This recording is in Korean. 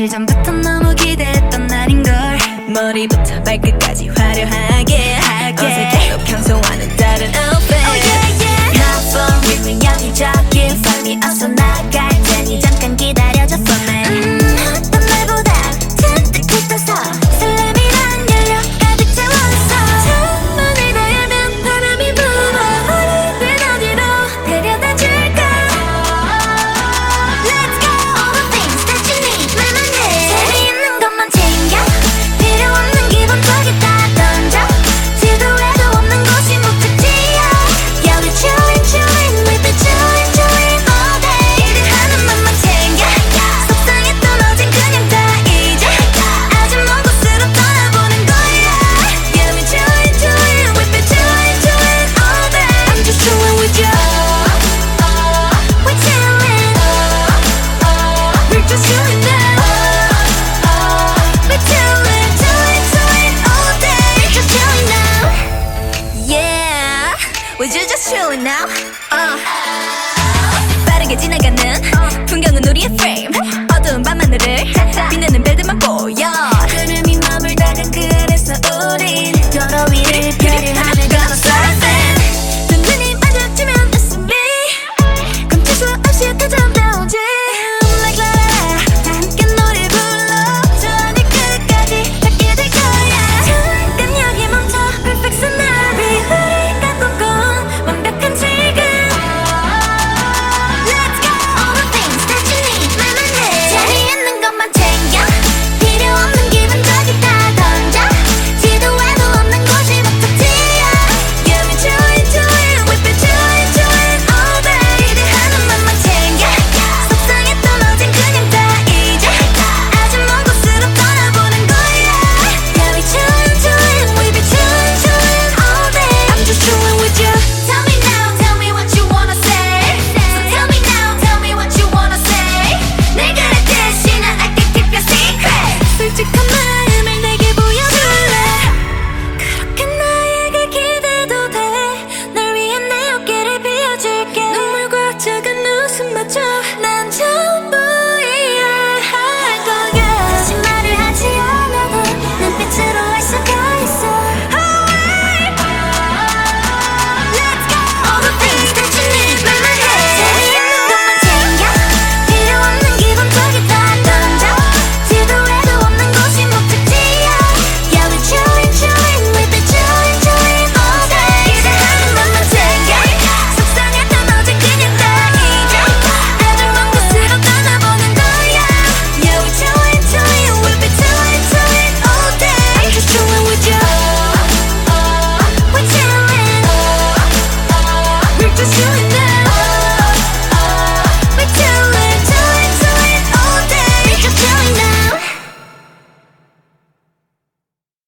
며칠 전부터 너무 기대했던 날인걸. 머리부터 발끝까지 화려하게 하게. 어색해도 평소와는 다른 outfit. Oh yeah yeah. Not for real 양이 적길 Find me 어서 나가 chillin' now. Uh.